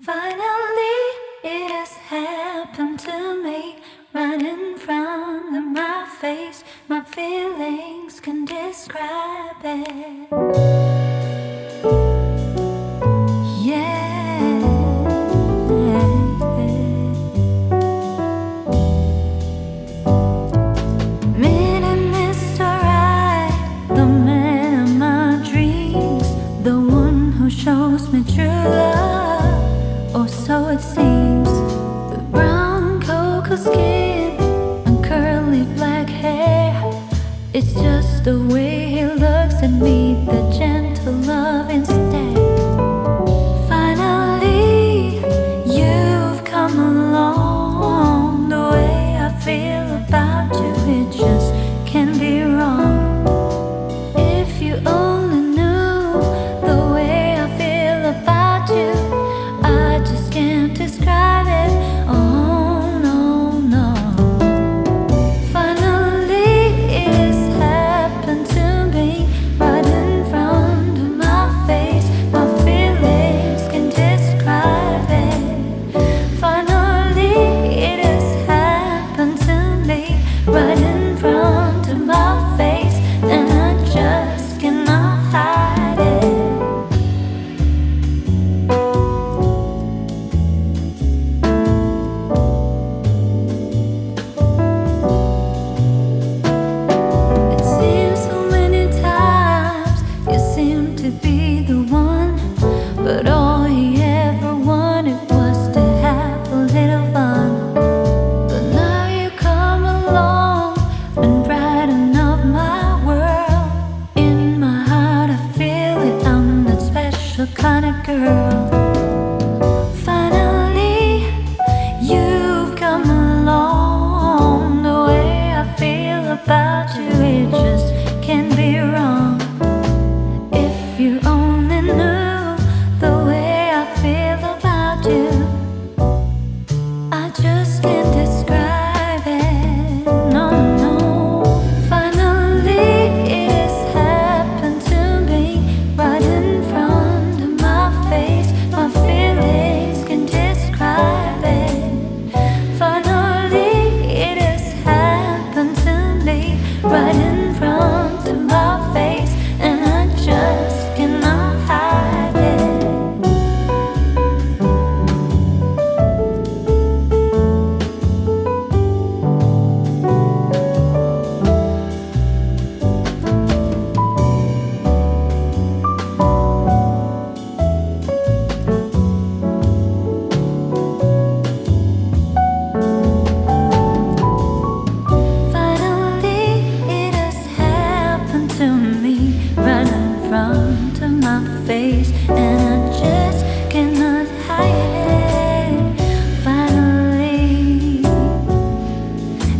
Finally, it has happened to me, right in front of my face. My feelings can describe it. Yeah. Mr. Right, the man of my dreams, the one who shows me true love or so it seems. The brown cocoa skin and curly black hair. It's just the way he looks at me the gentle. kind of girl. Finally, you've come along the way I feel about.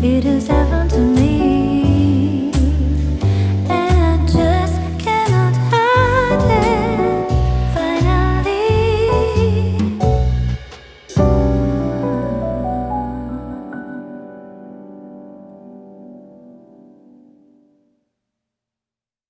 It is